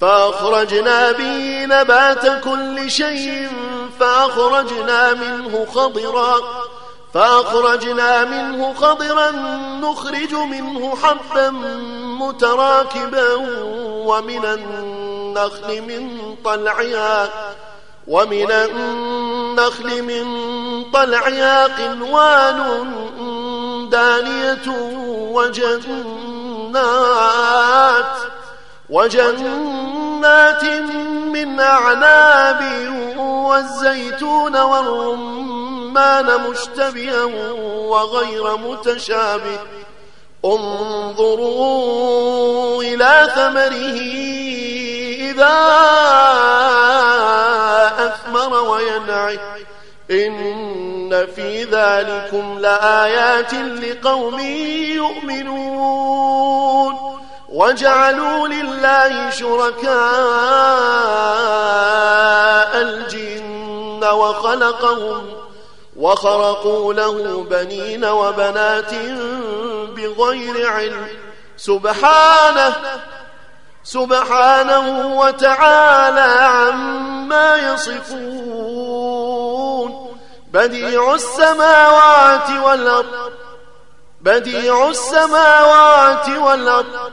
فأخرجنا به نبات كل شيء فأخرجنا منه خضرا فأخرجنا منه خضرا نخرج منه حبا متراكبا ومن النخل من طلعها ومن النخل من طلعها قنوان دانية وجنات وجنات من أعناب والزيتون والرمان مشتبها وغير متشابه. انظروا إلى ثمره إذا أثمر وينعه. إن في ذلكم لآيات لقوم يؤمنون. وجعلوا لله شركاء الجن وخلقهم وخرقوا له بنين وبنات بغير علم. سبحانه سبحانه وتعالى عما يصفون. بديع السماوات والأرض بديع السماوات والأرض.